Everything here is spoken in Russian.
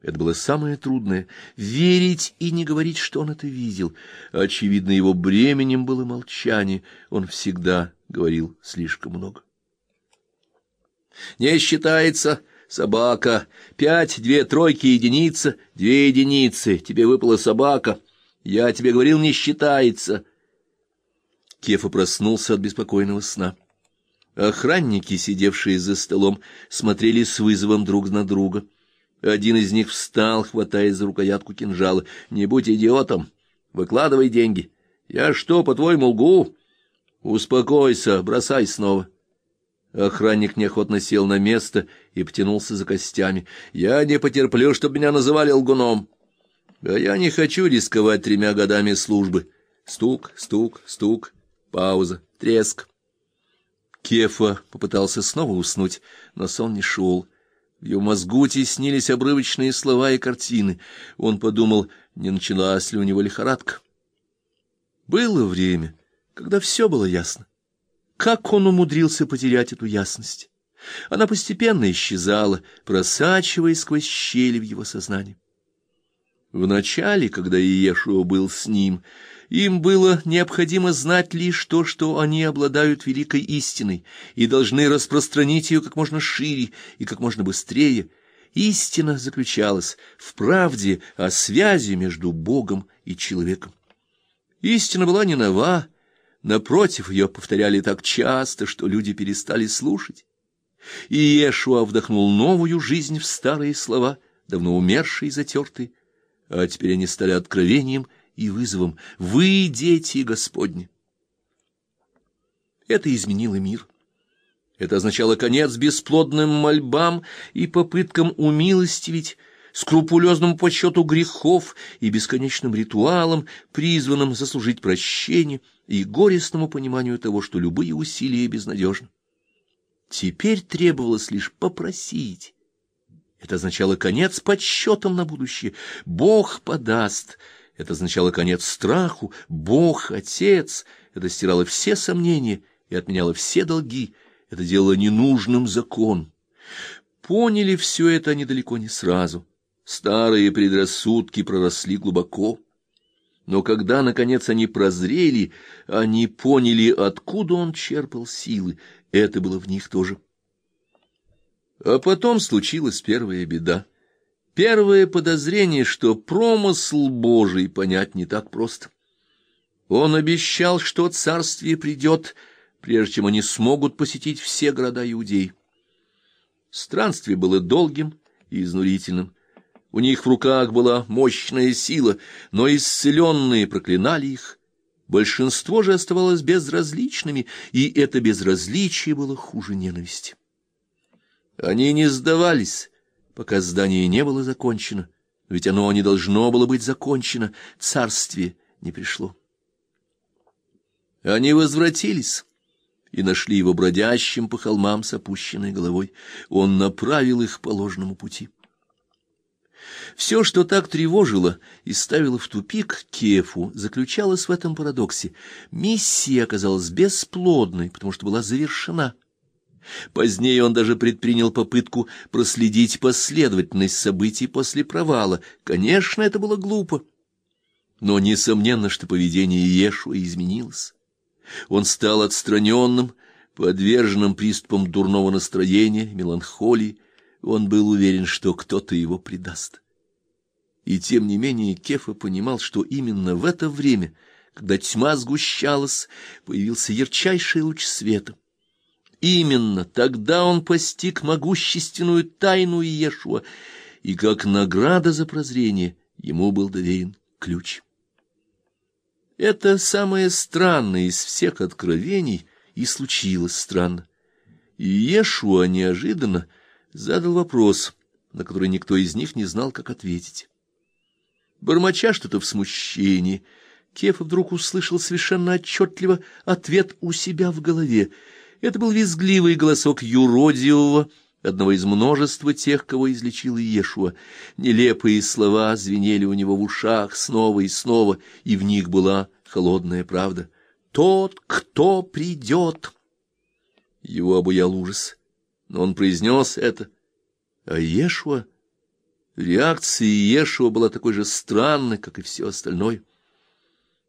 Это было самое трудное — верить и не говорить, что он это видел. Очевидно, его бременем было молчание. Он всегда говорил слишком много. «Не считается собака. Пять, две тройки, единица, две единицы. Тебе выпала собака. Я тебе говорил, не считается». Кефа проснулся от беспокойного сна. Охранники, сидевшие за столом, смотрели с вызовом друг на друга. Один из них встал, хватаясь за рукоятку кинжала. «Не будь идиотом! Выкладывай деньги! Я что, по-твоему, лгу? Успокойся, бросай снова!» Охранник неохотно сел на место и потянулся за костями. «Я не потерплю, чтобы меня называли лгуном. А я не хочу рисковать тремя годами службы. Стук, стук, стук, пауза, треск». Кефа попытался снова уснуть, но сон не шел. В его мозгу теснились обрывочные слова и картины. Он подумал, не началась ли у него лихорадка. Было время, когда все было ясно. Как он умудрился потерять эту ясность? Она постепенно исчезала, просачиваясь сквозь щели в его сознании. Вначале, когда Иешуа был с ним, им было необходимо знать лишь то, что они обладают великой истиной и должны распространить ее как можно шире и как можно быстрее. Истина заключалась в правде о связи между Богом и человеком. Истина была не нова, напротив, ее повторяли так часто, что люди перестали слушать. И Иешуа вдохнул новую жизнь в старые слова, давно умершие и затертые, а теперь они стали откровением и вызовом «Вы дети Господни». Это изменило мир. Это означало конец бесплодным мольбам и попыткам умилостивить, скрупулезному подсчету грехов и бесконечным ритуалам, призванным заслужить прощение, и горестному пониманию того, что любые усилия безнадежны. Теперь требовалось лишь попросить. Это означало конец подсчетам на будущее. Бог подаст — это означало конец страху. Бог, Отец. Это стирало все сомнения и отменяло все долги. Это делало ненужным закон. Поняли все это они далеко не сразу. Старые предрассудки проросли глубоко. Но когда, наконец, они прозрели, они поняли, откуда он черпал силы. Это было в них тоже. А потом случилась первая беда. Первое подозрение, что промысл Божий понять не так просто. Он обещал, что царствие придет, прежде чем они смогут посетить все города Иудеи. Странствие было долгим и изнурительным. У них в руках была мощная сила, но исцеленные проклинали их. Большинство же оставалось безразличными, и это безразличие было хуже ненависти. Они не сдавались, пока здание не было закончено, ведь оно не должно было быть закончено, царствие не пришло. Они возвратились и нашли его бродящим по холмам с опущенной головой. Он направил их по ложному пути. Все, что так тревожило и ставило в тупик Кефу, заключалось в этом парадоксе. Миссия оказалась бесплодной, потому что была завершена. Позднее он даже предпринял попытку проследить последовательность событий после провала. Конечно, это было глупо. Но несомненно, что поведение Иешуа изменилось. Он стал отстраненным, подверженным приступам дурного настроения, меланхолии. Он был уверен, что кто-то его предаст. И тем не менее Кефа понимал, что именно в это время, когда тьма сгущалась, появился ярчайший луч света — Именно тогда он постиг могущественную тайну Иешуа, и как награда за прозрение ему был доверен ключ. Это самое странное из всех откровений и случилось странно. Иешуа неожиданно задал вопрос, на который никто из них не знал, как ответить. Бормоча что-то в смущении, Кефа вдруг услышал совершенно отчетливо ответ у себя в голове — это был визгливый голосок юродивого, одного из множества тех, кого излечил Иешуа. Нелепые слова звенели у него в ушах снова и снова, и в них была холодная правда. «Тот, кто придет!» Его обуял ужас, но он произнес это. А Иешуа Реакция Ешева была такой же странной, как и все остальное.